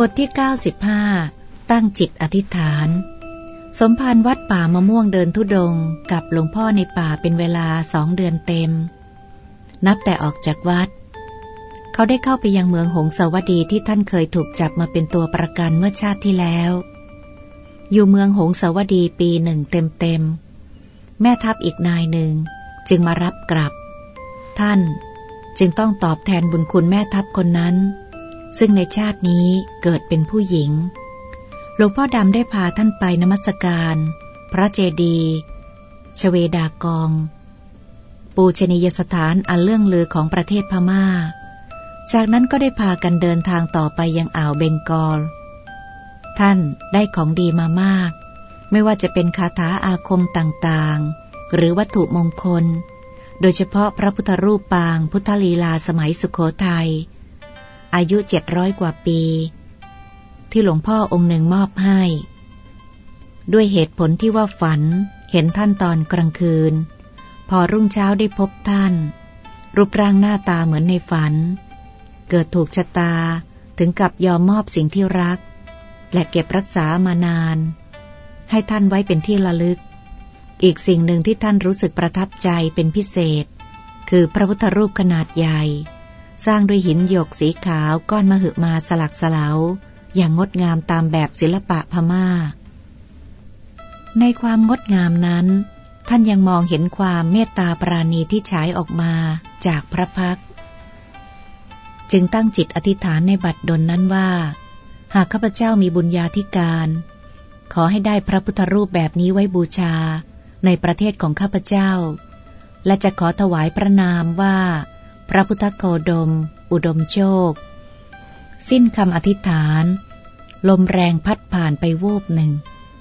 บทที่ 95 ตั้งจิตอธิษฐาน สมภารวัดป่ามะม่วงเดินทุดงกับหลวงพ่อในป่าเป็นเวลาสองเดือนเต็ม นับแต่ออกจากวัด เขาได้เข้าไปยังเมืองหงสาวดีที่ท่านเคยถูกจับมาเป็นตัวประกันเมื่อชาติที่แล้ว อยู่เมืองหงสาวดีปีหนึ่งเต็มๆ แม่ทัพอีกนายหนึ่ง จึงมารับกลับ ท่านจึงต้องตอบแทนบุญคุณแม่ทัพคนนั้น ซึ่งในชาตินี้เกิดเป็นผู้หญิง หลวงพ่อดำได้พาท่านไปนมัสการ พระเจดีย์ชเวดากอง ปูชนียสถานอันเรื่องลือของประเทศพมา่า จากนั้นก็ได้พากันเดินทางต่อไปยังอ่าวเบงกอล ท่านได้ของดีมามาก ไม่ว่าจะเป็นคาถาอาคมต่างๆ หรือวัตถุมงคล โดยเฉพาะพระพุทธรูปปางพุทธลีลาสมัยสุขโขทยัย อายุเจ็ดร้อยกว่าปี ที่หลวงพ่อองค์หนึ่งมอบให้ ด้วยเหตุผลที่ว่าฝันเห็นท่านตอนกลางคืน พอรุ่งเช้าได้พบท่าน รูปร่างหน้าตาเหมือนในฝัน เกิดถูกชะตาถึงกับยอมมอบสิ่งที่รัก และเก็บรักษามานาน ให้ท่านไว้เป็นที่ระลึก อีกสิ่งหนึ่งที่ท่านรู้สึกประทับใจเป็นพิเศษ คือพระพุทธรูปขนาดใหญ่ สร้างด้วยหินหยกสีขาวก้อนมหึมาสลักสลาอย่างงดงามตามแบบศิลปะพมา่า ในความงดงามนั้น ท่านยังมองเห็นความเมตตาปราณีที่ฉายออกมาจากพระพัก จึงตั้งจิตอธิษฐานในบัดดลนนั้นว่า หากข้าพเจ้ามีบุญญาธิการ ขอให้ได้พระพุทธรูปแบบนี้ไว้บูชาในประเทศของข้าพเจ้า และจะขอถวายพระนามว่า พระพุทธโคดม อุดมโชค สิ้นคำอธิษฐาน ลมแรงพัดผ่านไปวูบหนึ่ง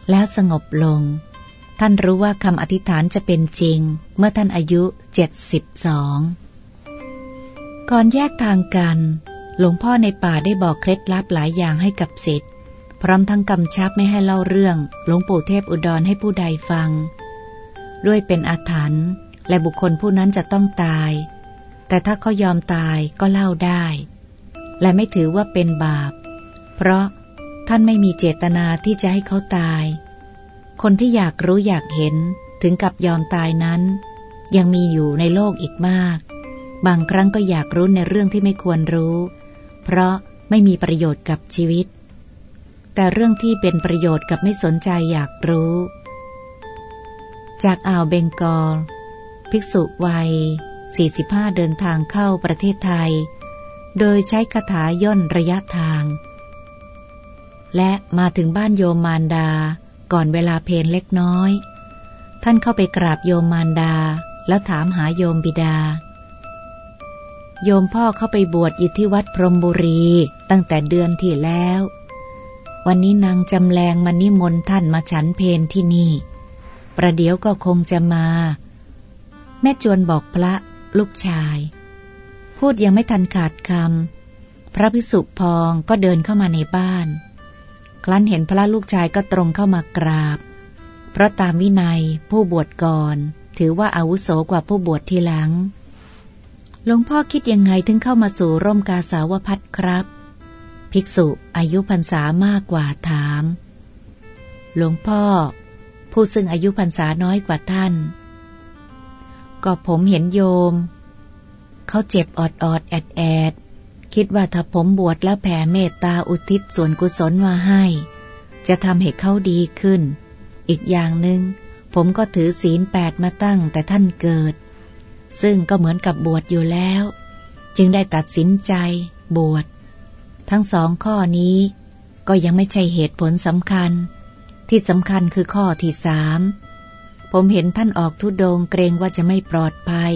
แล้วสงบลง ท่านรู้ว่าคำอธิษฐานจะเป็นจริง เมื่อท่านอายุเจ็ดสิบสองก่อนแยกทางกัน หลวงพ่อในป่าได้บอกเคล็ดลับหลายอย่างให้กับสิทธิ์พร้อมทั้งกำชับไม่ให้เล่าเรื่อง หลวงปู่เทพอุดรให้ผู้ใดฟัง ด้วยเป็นอาถรรพ์และบุคคลผู้นั้นจะต้องตาย แต่ถ้าเขายอมตายก็เล่าได้ และไม่ถือว่าเป็นบาป เพราะท่านไม่มีเจตนาที่จะให้เขาตาย คนที่อยากรู้อยากเห็นถึงกับยอมตายนั้น ยังมีอยู่ในโลกอีกมาก บางครั้งก็อยากรู้ในเรื่องที่ไม่ควรรู้ เพราะไม่มีประโยชน์กับชีวิต แต่เรื่องที่เป็นประโยชน์กับไม่สนใจอยากรู้ จากอ่าวเบงกอล ภิกษุวัย 45 เดินทางเข้าประเทศไทย โดยใช้คาถาย่นระยะทาง และมาถึงบ้านโยมมารดาก่อนเวลาเพลนเล็กน้อย ท่านเข้าไปกราบโยมมารดา แล้วถามหาโยมบิดา โยมพ่อเข้าไปบวชอยู่ที่วัดพรมบุรีตั้งแต่เดือนที่แล้ว วันนี้นางจำแรงมานิมนต์ท่านมาฉันเพนที่นี่ ประเดี๋ยวก็คงจะมา แม่จวนบอกพระ ลูกชาย พูดยังไม่ทันขาดคำพระพิสุพองก็เดินเข้ามาในบ้าน ครั้นเห็นพระลูกชายก็ตรงเข้ามากราบ เพราะตามวินัยผู้บวชก่อน ถือว่าอาวุโสกว่าผู้บวชทีหลังหลวงพ่อคิดยังไงถึงเข้ามาสู่ร่มกาสาวพัดครับ ภิกษุอายุพรรษามากกว่าถาม หลวงพ่อ ผู้ซึ่งอายุพรรษาน้อยกว่าท่าน ก็ผมเห็นโยม เขาเจ็บออดออดแอดแอด คิดว่าถ้าผมบวชแล้วแผ่เมตตาอุทิศส่วนกุศลมาให้ จะทำให้เขาดีขึ้น อีกอย่างหนึง่งผมก็ถือศีลแปดมาตั้งแต่ท่านเกิด ซึ่งก็เหมือนกับบวชอยู่แล้ว จึงได้ตัดสินใจบวช ทั้งสองข้อนี้ก็ยังไม่ใช่เหตุผลสำคัญ ที่สำคัญคือข้อที่สาม ผมเห็นท่านออกทุดงเกรงว่าจะไม่ปลอดภัย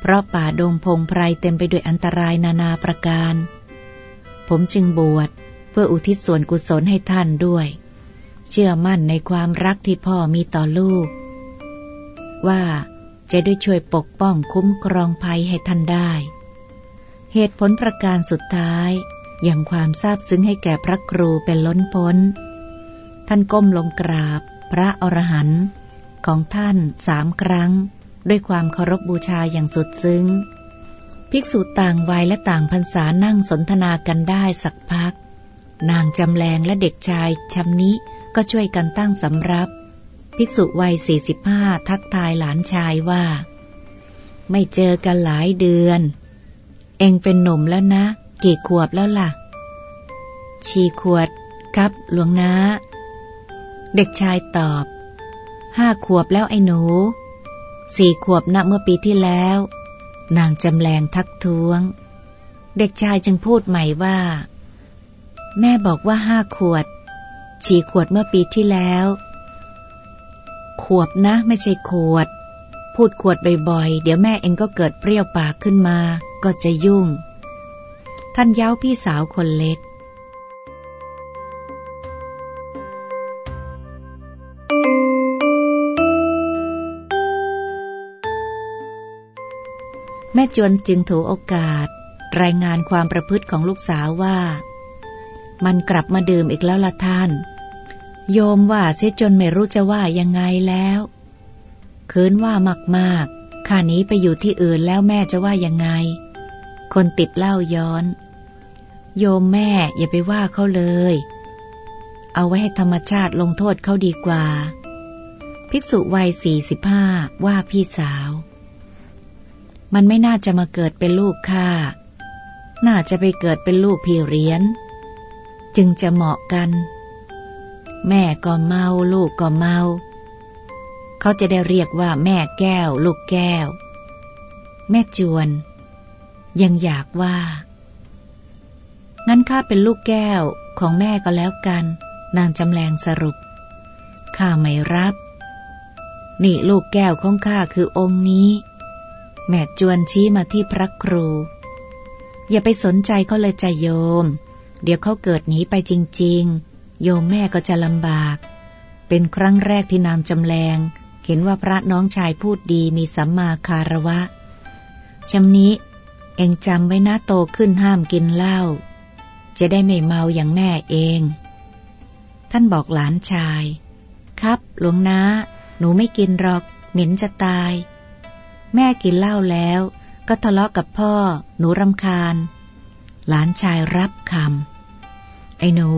เพราะป่าดงพงไพรเต็มไปด้วยอันตรายนานาประการ ผมจึงบวชเพื่ออุทิศส่วนกุศลให้ท่านด้วย เชื่อมั่นในความรักที่พ่อมีต่อลูก ว่าจะได้ช่วยปกป้องคุ้มครองภัยให้ท่านได้ เหตุผลประการสุดท้ายอย่างความซาบซึ้งให้แก่พระครูเป็นล้นพ้น ท่านก้มลงกราบ พระอรหันต์ ของท่านสามครั้ง ด้วยความเคารพบบูชาอย่างสุดซึ้ง ภิกษุต่างวัยและต่างพรรษานั่งสนทนากันได้สักพัก นางจำแรงและเด็กชายชำนิก็ช่วยกันตั้งสำรับ ภิกษุวัยสี่สิบห้าทักทายหลานชายว่า ไม่เจอกันหลายเดือน เองเป็นหนุ่มแล้วนะ กี่ขวบแล้วล่ะ ชีขวดครับหลวงนาเด็กชายตอบ ห้าขวบแล้วไอ้หนู สี่ขวบนะเมื่อปีที่แล้ว นางจำแรงทักท้วง เด็กชายจึงพูดใหม่ว่า แม่บอกว่าห้าขวดฉีขวดเมื่อปีที่แล้ว ขวบนะไม่ใช่ขวด พูดขวดบ่อยๆ เดี๋ยวแม่เองก็เกิดเปรี้ยวปากขึ้นมา ก็จะยุ่ง ท่านเย้าพี่สาวคนเล็ก แม่จวนจึงถือโอกาส รายงานความประพฤติของลูกสาวว่า มันกลับมาดื่มอีกแล้วละท่าน โยมว่าเสียจนไม่รู้จะว่ายังไงแล้วคืนว่ามากๆข้านี้ไปอยู่ที่อื่นแล้วแม่จะว่ายังไง คนติดเหล้าย้อน โยมแม่อย่าไปว่าเขาเลย เอาไว้ให้ธรรมชาติลงโทษเขาดีกว่า ภิกษุวัยสี่สิบห้าว่าพี่สาว มันไม่น่าจะมาเกิดเป็นลูกข้า น่าจะไปเกิดเป็นลูกพี่เรียน จึงจะเหมาะกัน แม่ก็เมาลูกก็เมา เขาจะได้เรียกว่าแม่แก้ว ลูกแก้ว แม่จวน ยังอยากว่า งั้นข้าเป็นลูกแก้วของแม่ก็แล้วกัน นางจำแรงสรุป ข้าไม่รับ นี่ลูกแก้วของข้าคือองค์นี้ แม่จวนชี้มาที่พระครู อย่าไปสนใจเขาเลยใจโยม เดี๋ยวเขาเกิดหนีไปจริง ๆ โยมแม่ก็จะลำบาก เป็นครั้งแรกที่นางจำแรงเห็นว่าพระน้องชายพูดดีมีสัมมาคารวะชำนี้ เองจำไว้นะโตขึ้นห้ามกินเหล้าจะได้ไม่เมาอย่างแม่เอง ท่านบอกหลานชาย ครับหลวงนาหนูไม่กินหรอก เหม็นจะตาย แม่กินเหล้าแล้ว ก็ทะเลาะกับพ่อ หนูรำคาญ หลานชายรับคำไอ้หนู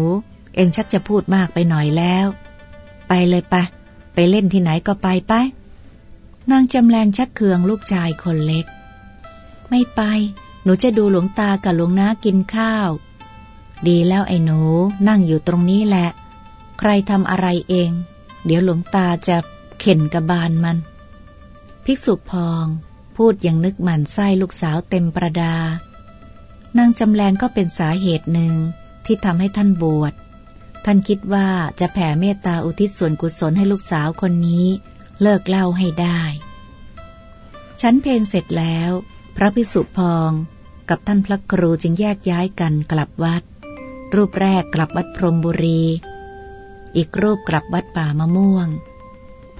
เองชักจะพูดมากไปหน่อยแล้ว ไปเลยปะ ไปเล่นที่ไหนก็ไปไปนางจำแรงชักเคืองลูกชายคนเล็ก ไม่ไป หนูจะดูหลวงตากับหลวงน้ากินข้าว ดีแล้วไอ้หนูนั่งอยู่ตรงนี้แหละ ใครทำอะไรเอง เดี๋ยวหลวงตาจะเข็นกระบาลมัน ภิกษุพองพูดอย่างนึกหมันไส้ลูกสาวเต็มประดา นางจำแรงก็เป็นสาเหตุหนึ่งที่ทำให้ท่านบวช ท่านคิดว่าจะแผ่เมตตาอุทิศส่วนกุศลให้ลูกสาวคนนี้เลิกเล่าให้ได้ ฉันเพลงเสร็จแล้ว พระภิกษุพองกับท่านพระครูจึงแยกย้ายกันกลับวัด รูปแรกกลับวัดพรมบุรี อีกรูปกลับวัดป่ามะม่วง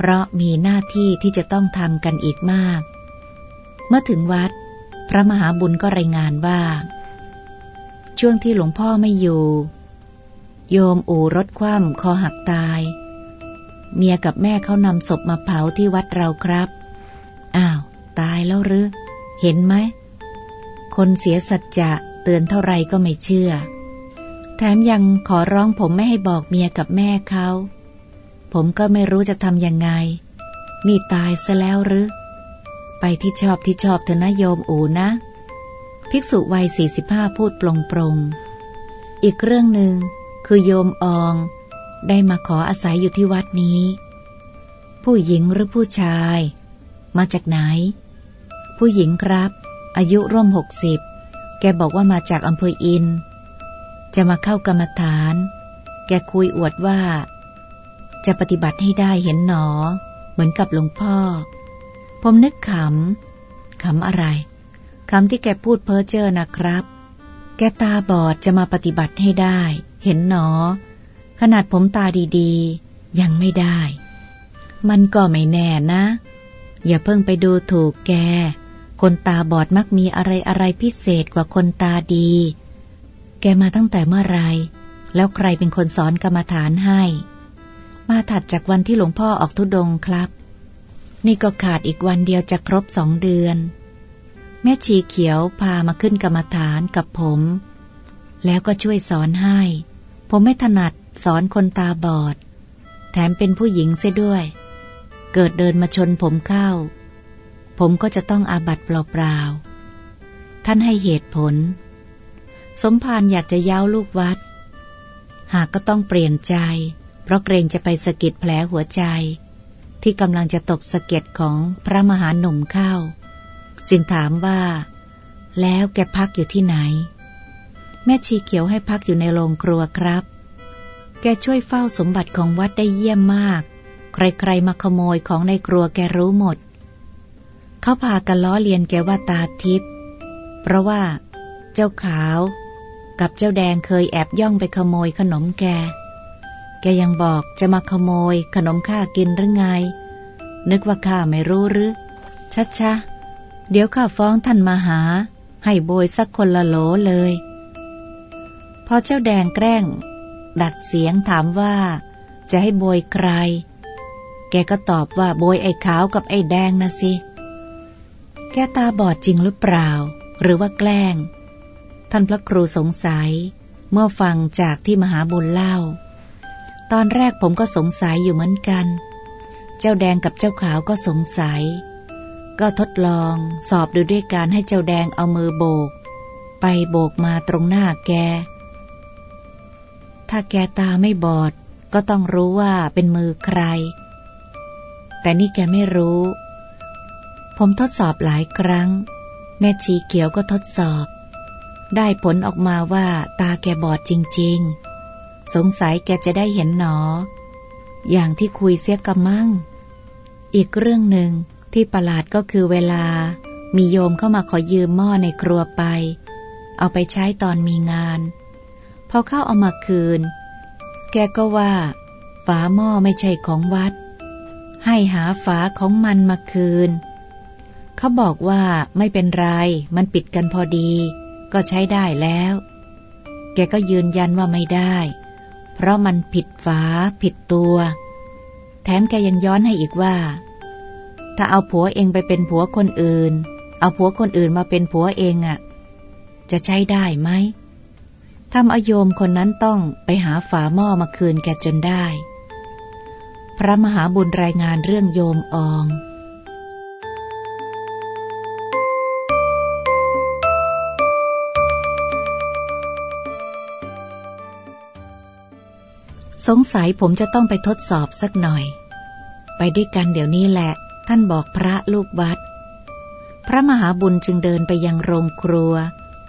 ราะมีหน้าที่ที่จะต้องทำกันอีกมาก เมื่อถึงวัด พระมหาบุญก็รายงานว่า ช่วงที่หลวงพ่อไม่อยู่ โยมอู่รถคว่ำคอหักตาย เมียกับแม่เขานำศพมาเผาที่วัดเราครับ อ้าว ตายแล้วหรือ เห็นไหม คนเสียสัจจะเตือนเท่าไรก็ไม่เชื่อ แถมยังขอร้องผมไม่ให้บอกเมียกับแม่เขา ผมก็ไม่รู้จะทำยังไง นี่ตายซะแล้วหรือ ไปที่ชอบที่ชอบเถอะนะโยมอูนะ ภิกษุวัยสี่สิบห้าพูดปลงปรงอีกเรื่องหนึ่งคือโยมออง ได้มาขออาศัยอยู่ที่วัดนี้ ผู้หญิงหรือผู้ชาย มาจากไหน ผู้หญิงครับ อายุร่วมหกสิบแกบอกว่ามาจากอำเภออิน จะมาเข้ากรรมฐาน แกคุยอวดว่า จะปฏิบัติให้ได้เห็นหนอ เหมือนกับหลวงพ่อ ผมนึกขำ ขำอะไรคำที่แกพูดเพ้อเจ้อนะครับ แกตาบอดจะมาปฏิบัติให้ได้ เห็นหนอ ขนาดผมตาดีๆ ยังไม่ได้ มันก็ไม่แน่นะ อย่าเพิ่งไปดูถูกแก คนตาบอดมักมีอะไรอะไรพิเศษกว่าคนตาดี แกมาตั้งแต่เมื่อไร แล้วใครเป็นคนสอนกรรมฐานให้ มาถัดจากวันที่หลวงพ่อออกทุดงครับ นี่ก็ขาดอีกวันเดียวจะครบสองเดือน แม่ชีเขียวพามาขึ้นกรรมฐานกับผม แล้วก็ช่วยสอนให้ ผมไม่ถนัดสอนคนตาบอด แถมเป็นผู้หญิงเสียด้วย เกิดเดินมาชนผมเข้า ผมก็จะต้องอาบัตเปล่าๆท่านให้เหตุผล สมภารอยากจะย้าลูกวัด หากก็ต้องเปลี่ยนใจ เพราะเกรงจะไปสะกิดแผลหัวใจ ที่กำลังจะตกสะเก็ดของพระมหาหนุ่มเข้า จึงถามว่า แล้วแกพักอยู่ที่ไหน แม่ชีเขียวให้พักอยู่ในโรงครัวครับ แกช่วยเฝ้าสมบัติของวัดได้เยี่ยมมาก ใครๆมาขโมยของในครัวแกรู้หมด เขาพากันล้อเลียนแกว่าตาทิพย์เพราะว่า เจ้าขาว กับเจ้าแดงเคยแอบย่องไปขโมยขนมแก แกยังบอกจะมาขโมย ขนมข้ากินหรือไง นึกว่าข้าไม่รู้หรือชัดชะเดี๋ยวข้าฟ้องท่านมาหา ให้โบยสักคนละโหลเลย พอเจ้าแดงแกล้ง ดัดเสียงถามว่า จะให้โบยใคร แกก็ตอบว่าโบยไอ้ขาวกับไอ้แดงนะสิ แกตาบอดจริงหรือเปล่า หรือว่าแกล้ง ท่านพระครูสงสัย เมื่อฟังจากที่มหาบุญเล่า ตอนแรกผมก็สงสัยอยู่เหมือนกัน เจ้าแดงกับเจ้าขาวก็สงสัย ก็ทดลองสอบดูด้วยการให้เจ้าแดงเอามือโบก ไปโบกมาตรงหน้าแก ถ้าแกตาไม่บอดก็ต้องรู้ว่าเป็นมือใคร แต่นี่แกไม่รู้ ผมทดสอบหลายครั้ง แม่ชีเขียวก็ทดสอบ ได้ผลออกมาว่าตาแกบอดจริง ๆ สงสัยแกจะได้เห็นหนอ อย่างที่คุยเสียกำมั่ง อีกเรื่องหนึ่งที่ประหลาดก็คือเวลา มีโยมเข้ามาขอยืมหม้อในครัวไป เอาไปใช้ตอนมีงาน พอเข้าเอามาคืน แกก็ว่า ฝาหม้อไม่ใช่ของวัด ให้หาฝาของมันมาคืน เขาบอกว่าไม่เป็นไร มันปิดกันพอดี ก็ใช้ได้แล้ว แกก็ยืนยันว่าไม่ได้ เพราะมันผิดฝาผิดตัว แถมแกยังย้อนให้อีกว่า ถ้าเอาผัวเองไปเป็นผัวคนอื่น เอาผัวคนอื่นมาเป็นผัวเองอะ่ะ จะใช้ได้ไหมทำอโยมคนนั้นต้องไปหาฝาหม้อมาคืนแกจนได้ พระมหาบุญรายงานเรื่องโยมออง สงสัยผมจะต้องไปทดสอบสักหน่อย ไปด้วยกันเดี๋ยวนี้แหละ ท่านบอกพระลูกวัด พระมหาบุญจึงเดินไปยังโรงครัว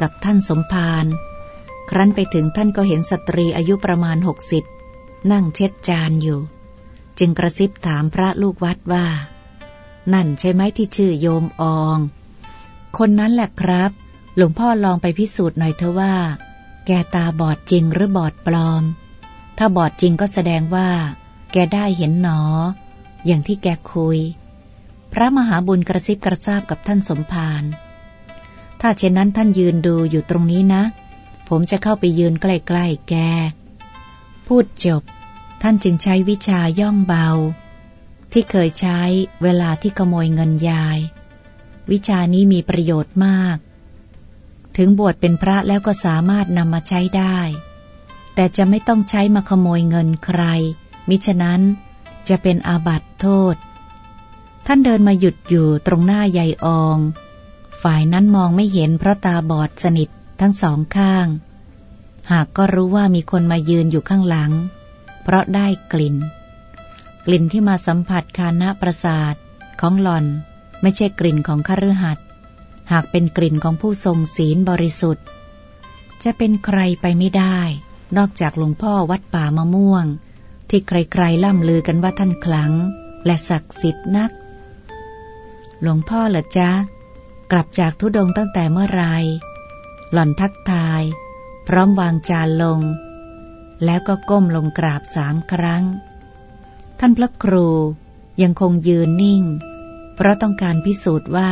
กับท่านสมภาร ครั้นไปถึงท่านก็เห็นสตรีอายุประมาณหกสิบนั่งเช็ดจานอยู่ จึงกระซิบถามพระลูกวัดว่า นั่นใช่ไหมที่ชื่อโยมออง คนนั้นแหละครับ หลวงพ่อลองไปพิสูจน์หน่อยเถอะว่า แกตาบอดจริงหรือบอดปลอม ถ้าบอดจริงก็แสดงว่า แกได้เห็นหนอ อย่างที่แกคุย พระมหาบุญกระซิบกระซาบกับท่านสมภารถ้าเช่นนั้นท่านยืนดูอยู่ตรงนี้นะ ผมจะเข้าไปยืนใกล้ๆแก พูดจบ ท่านจึงใช้วิชาย่องเบา ที่เคยใช้เวลาที่ขโมยเงินยาย วิชานี้มีประโยชน์มาก ถึงบวชเป็นพระแล้วก็สามารถนำมาใช้ได้ แต่จะไม่ต้องใช้มาขโมยเงินใคร มิฉะนั้นจะเป็นอาบัติโทษ ท่านเดินมาหยุดอยู่ตรงหน้ายายออง ฝ่ายนั้นมองไม่เห็นเพราะตาบอดสนิททั้งสองข้าง หากก็รู้ว่ามีคนมายืนอยู่ข้างหลัง เพราะได้กลิ่น กลิ่นที่มาสัมผัสคานะประสาทของหล่อนไม่ใช่กลิ่นของคฤหัสถ์หากเป็นกลิ่นของผู้ทรงศีลบริสุทธิ์ จะเป็นใครไปไม่ได้ นอกจากหลวงพ่อวัดป่ามะม่วง ที่ใครๆล่ำลือกันว่าท่านคลัง และศักดิ์สิทธิ์นัก หลวงพ่อเหรอจ๊ะ กลับจากทุดงตั้งแต่เมื่อไรหล่อนทักทาย พร้อมวางจานลง แล้วก็ก้มลงกราบสามครั้ง ท่านพระครูยังคงยืนนิ่ง เพราะต้องการพิสูจน์ว่า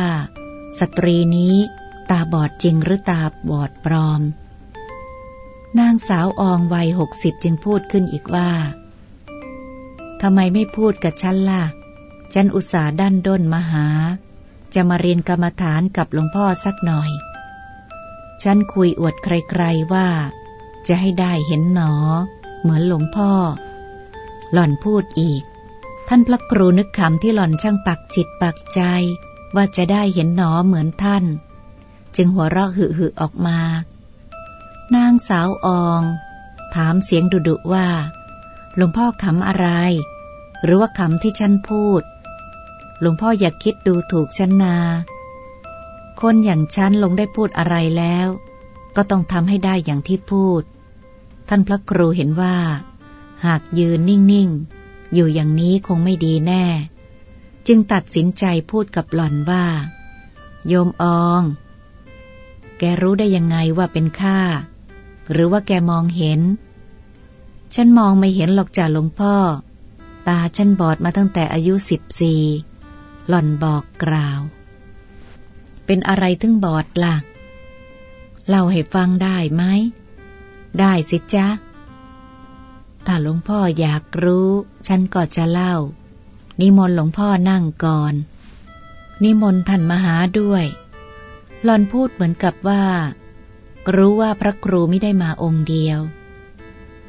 สตรีนี้ตาบอดจริงหรือตาบอดปลอม นางสาวอองวัยหกสิบจึงพูดขึ้นอีกว่าทำไมไม่พูดกับฉันล่ะ ฉันอุตส่าห์ดันด้นมาหา จะมาเรียนกรรมฐานกับหลวงพ่อสักหน่อย ฉันคุยอวดใครๆว่า จะให้ได้เห็นหนอ เหมือนหลวงพ่อ หล่อนพูดอีก ท่านพระครูนึกคำที่หล่อนช่างปักจิตปักใจ ว่าจะได้เห็นหนอเหมือนท่าน จึงหัวเราะหึหึออกมา นางสาวออง ถามเสียงดุดุว่า หลวงพ่อขำอะไร หรือว่าขำที่ฉันพูด หลวงพ่ออย่าคิดดูถูกฉันนา คนอย่างฉันลงได้พูดอะไรแล้ว ก็ต้องทำให้ได้อย่างที่พูด ท่านพระครูเห็นว่า หากยืนนิ่งๆ อยู่อย่างนี้คงไม่ดีแน่ จึงตัดสินใจพูดกับหล่อนว่า โยมอองแกรู้ได้ยังไงว่าเป็นข้า หรือว่าแกมองเห็น ฉันมองไม่เห็นหรอกจ่าหลวงพ่อ ตาฉันบอดมาตั้งแต่อายุสิบสี่หล่อนบอกกล่าว เป็นอะไรถึงบอดละ่ะ เล่าให้ฟังได้ไหม ได้สิจ๊ะ ถ้าหลวงพ่ออยากรู้ ฉันก็จะเล่า นิมนต์หลวงพ่อนั่งก่อน นิมนต์ท่านมาหาด้วยหลอนพูดเหมือนกับว่า รู้ว่าพระครูไม่ได้มาองค์เดียว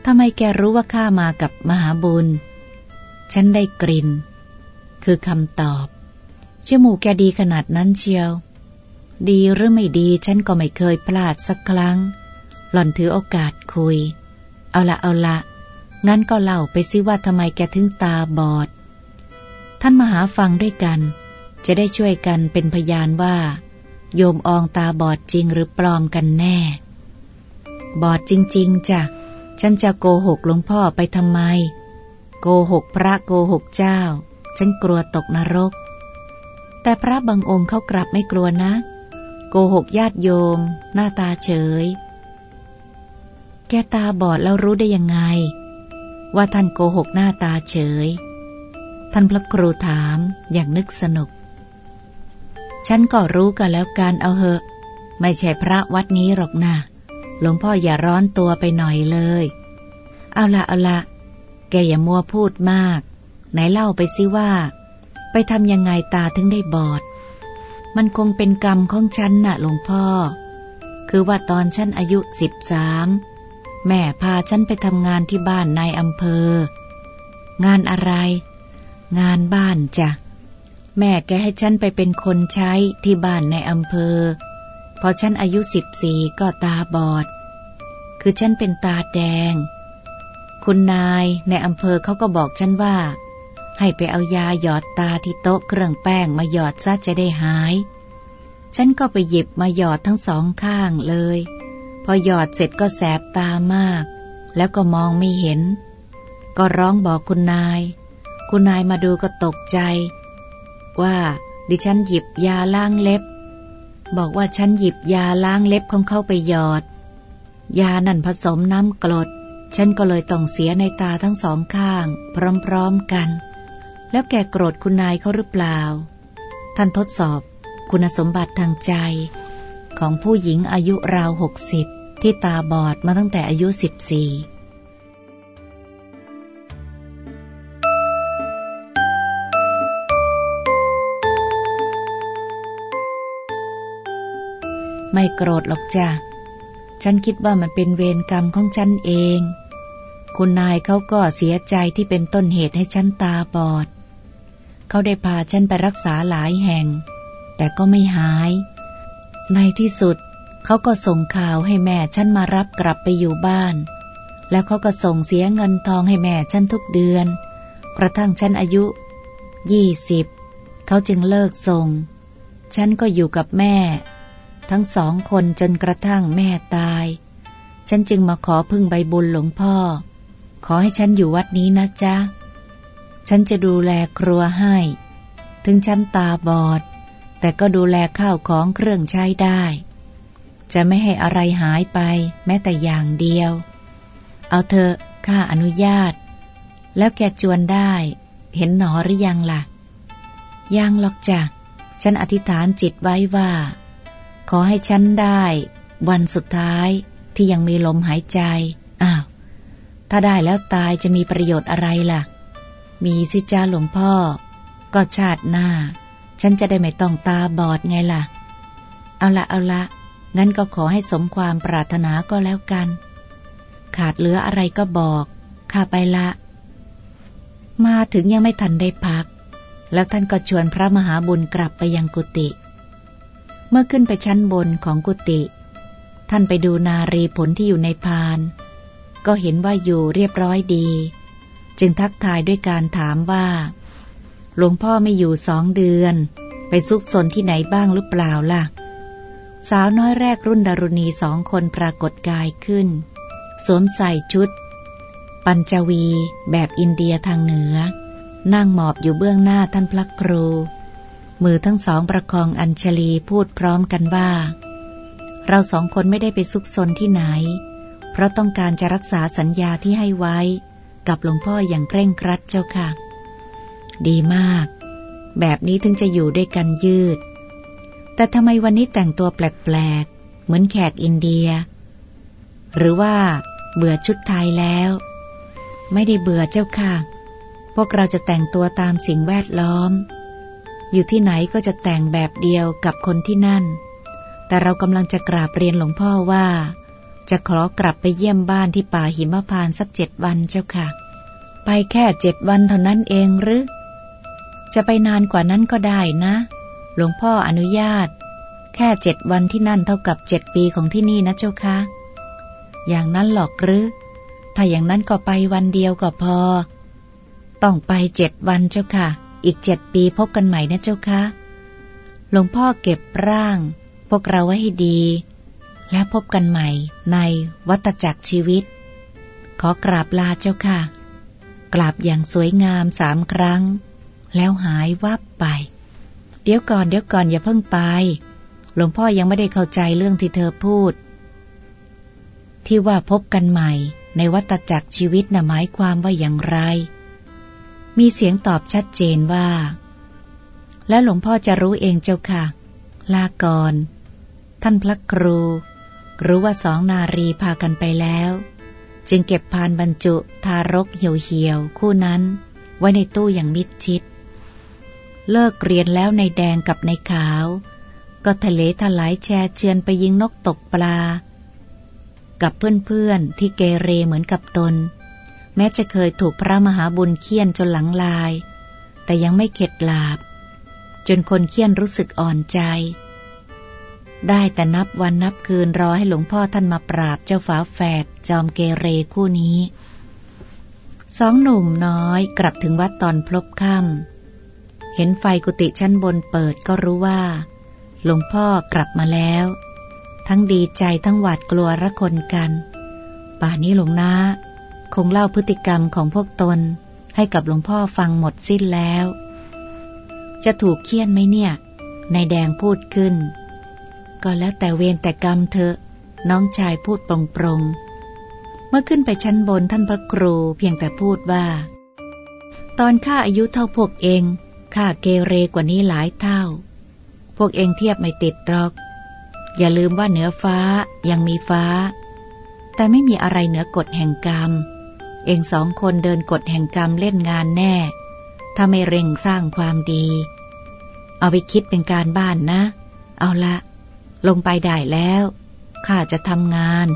ทำไมแกรู้ว่าข้ามากับมหาบุญ ฉันได้กลิ่น คือคำตอบ จมูกแกดีขนาดนั้นเชียว ดีหรือไม่ดีฉันก็ไม่เคยพลาดสักครั้ง หล่อนถือโอกาสคุย เอาละเอาละ งั้นก็เล่าไปซิว่าทำไมแกถึงตาบอด ท่านมาหาฟังด้วยกัน จะได้ช่วยกันเป็นพยานว่า โยมอองตาบอดจริงหรือปลอมกันแน่ บอดจริงๆจ้ะฉันจะโกหกหลวงพ่อไปทำไม โกหกพระโกหกเจ้า ฉันกลัวตกนรก แต่พระบางองค์เขากลับไม่กลัวนะ โกหกญาติโยม หน้าตาเฉย แกตาบอดแล้วรู้ได้ยังไง ว่าท่านโกหกหน้าตาเฉย ท่านพระครูถามอย่างนึกสนุก ฉันก็รู้กันแล้วการเอาเหอะ ไม่ใช่พระวัดนี้หรอกนะ หลวงพ่ออย่าร้อนตัวไปหน่อยเลย เอาละเอาละแกอย่ามัวพูดมาก ไหนเล่าไปซิว่า ไปทำยังไงตาถึงได้บอด มันคงเป็นกรรมของฉันน่ะหลวงพ่อ คือว่าตอนฉันอายุสิบสามแม่พาฉันไปทำงานที่บ้านนายอำเภอ งานอะไร งานบ้านจ้ะ แม่แกให้ฉันไปเป็นคนใช้ที่บ้านในอำเภอ พอฉันอายุสิบสี่ก็ตาบอด คือฉันเป็นตาแดง คุณนายในอำเภอเขาก็บอกฉันว่า ให้ไปเอายาหยอดตาที่โต๊ะเครื่องแป้งมาหยอดซะจะได้หาย ฉันก็ไปหยิบมาหยอดทั้งสองข้างเลย พอหยอดเสร็จก็แสบตามาก แล้วก็มองไม่เห็น ก็ร้องบอกคุณนาย คุณนายมาดูก็ตกใจ ว่า ดิฉันหยิบยาล้างเล็บ บอกว่าฉันหยิบยาล้างเล็บของเขาไปหยอด ยานั่นผสมน้ำกรด ฉันก็เลยต้องเสียในตาทั้งสองข้าง พร้อมๆกัน แล้วแกโกรธคุณนายเขาหรือเปล่า ท่านทดสอบ คุณสมบัติทางใจ ของผู้หญิงอายุราวหกสิบที่ตาบอดมาตั้งแต่อายุสิบสี่ ไม่โกรธหรอกจ้ะ ฉันคิดว่ามันเป็นเวรกรรมของฉันเอง คุณนายเขาก็เสียใจที่เป็นต้นเหตุให้ฉันตาบอด เขาได้พาฉันไปรักษาหลายแห่ง แต่ก็ไม่หาย ในที่สุดเขาก็ส่งข่าวให้แม่ฉันมารับกลับไปอยู่บ้าน แล้วเขาก็ส่งเสียเงินทองให้แม่ฉันทุกเดือน กระทั่งฉันอายุยี่สิบเขาจึงเลิกส่ง ฉันก็อยู่กับแม่ ทั้งสองคนจนกระทั่งแม่ตาย ฉันจึงมาขอพึ่งใบบุญหลวงพ่อ ขอให้ฉันอยู่วัดนี้นะจ๊ะ ฉันจะดูแลครัวให้ ถึงฉันตาบอด แต่ก็ดูแลข้าวของเครื่องใช้ได้ จะไม่ให้อะไรหายไปแม้แต่อย่างเดียว เอาเถอะข้าอนุญาต แล้วแกจวนได้ เห็นหนอหรือยังละ่ะ ยังหรอกจ้ะฉันอธิษฐานจิตไว้ว่า ขอให้ฉันได้ วันสุดท้ายที่ยังมีลมหายใจ อ้าว ถ้าได้แล้วตายจะมีประโยชน์อะไรล่ะ มีสิจ้าหลวงพ่อ ก็ชาติหน้า ฉันจะได้ไม่ต้องตาบอดไงล่ะ เอาละเอาละ งั้นก็ขอให้สมความปรารถนาก็แล้วกัน ขาดเหลืออะไรก็บอกข้าไปละ มาถึงยังไม่ทันได้พัก แล้วท่านก็ชวนพระมหาบุญกลับไปยังกุฏิ เมื่อขึ้นไปชั้นบนของกุฏิท่านไปดูนารีผลที่อยู่ในพาน ก็เห็นว่าอยู่เรียบร้อยดี จึงทักทายด้วยการถามว่า หลวงพ่อไม่อยู่สองเดือน ไปซุกซนที่ไหนบ้างหรือเปล่าล่ะ สาวน้อยแรกรุ่นดารุณีสองคนปรากฏกายขึ้น สวมใส่ชุด ปัญจวีแบบอินเดียทางเหนือ นั่งหมอบอยู่เบื้องหน้าท่านพระครู มือทั้งสองประคองอัญชลีพูดพร้อมกันว่า เราสองคนไม่ได้ไปซุกซนที่ไหน เพราะต้องการจะรักษาสัญญาที่ให้ไว้ กับหลวงพ่ออย่างเคร่งครัดเจ้าค่ะ ดีมาก แบบนี้ถึงจะอยู่ด้วยกันยืด แต่ทำไมวันนี้แต่งตัวแปลกๆ เหมือนแขกอินเดีย หรือว่าเบื่อชุดไทยแล้ว ไม่ได้เบื่อเจ้าค่ะ พวกเราจะแต่งตัวตามสิ่งแวดล้อม อยู่ที่ไหนก็จะแต่งแบบเดียวกับคนที่นั่น แต่เรากำลังจะกราบเรียนหลวงพ่อว่า จะขอกลับไปเยี่ยมบ้านที่ป่าหิมพานสักเจ็ดวันเจ้าค่ะ ไปแค่เจ็ดวันเท่านั้นเองหรือ จะไปนานกว่านั้นก็ได้นะ หลวงพ่ออนุญาต แค่เจ็ดวันที่นั่นเท่ากับเจ็ดปีของที่นี่นะเจ้าค่ะ อย่างนั้นหรอกหรือ ถ้าอย่างนั้นก็ไปวันเดียวก็พอ ต้องไปเจ็ดวันเจ้าค่ะ อีกเจ็ดปีพบกันใหม่นะเจ้าค่ะหลวงพ่อเก็บร่าง พวกเราไว้ให้ดี และพบกันใหม่ในวัตจักรชีวิต ขอกราบลาเจ้าค่ะ กราบอย่างสวยงามสามครั้ง แล้วหายวับไป เดี๋ยวก่อนเดี๋ยวก่อนอย่าเพิ่งไป หลวงพ่อยังไม่ได้เข้าใจเรื่องที่เธอพูด ที่ว่าพบกันใหม่ในวัตจักรชีวิตน่ะหมายความว่าอย่างไร มีเสียงตอบชัดเจนว่า และหลวงพ่อจะรู้เองเจ้าค่ะ ลาก่อน ท่านพระครู รู้ว่าสองนารีพากันไปแล้ว จึงเก็บพานบรรจุทารกเหี่ยวๆคู่นั้น ไว้ในตู้อย่างมิดชิด เลิกเรียนแล้วในแดงกับในขาว ก็ทะเลทลายแชเชือนไปยิงนกตกปลา กับเพื่อนๆที่เกเรเหมือนกับตน แม้จะเคยถูกพระมหาบุญเคี่ยนจนหลังลาย แต่ยังไม่เข็ดหลาบ จนคนเคี่ยนรู้สึกอ่อนใจ ได้แต่นับวันนับคืนรอให้หลวงพ่อท่านมาปราบเจ้าฝาแฝดจอมเกเรคู่นี้ สองหนุ่มน้อยกลับถึงวัดตอนพลบค่ำเห็นไฟกุฏิชั้นบนเปิดก็รู้ว่า หลวงพ่อกลับมาแล้ว ทั้งดีใจทั้งหวาดกลัวระคนกัน ป่านี้หลวงนา คงเล่าพฤติกรรมของพวกตนให้กับหลวงพ่อฟังหมดสิ้นแล้ว จะถูกเคี่ยนไหมเนี่ย นายแดงพูดขึ้น ก็แล้วแต่เวรแต่กรรมเถอะ น้องชายพูดปรงปรงเมื่อขึ้นไปชั้นบนท่านพระครูเพียงแต่พูดว่า ตอนข้าอายุเท่าพวกเองข้าเกเรกว่านี้หลายเท่า พวกเองเทียบไม่ติดหรอก อย่าลืมว่าเหนือฟ้ายังมีฟ้า แต่ไม่มีอะไรเหนือกฎแห่งกรรม เองสองคนเดินกฎแห่งกรรมเล่นงานแน่ ถ้าไม่เร่งสร้างความดี เอาไปคิดเป็นการบ้านนะ เอาละ ลงไปได้แล้ว ข้าจะทำงาน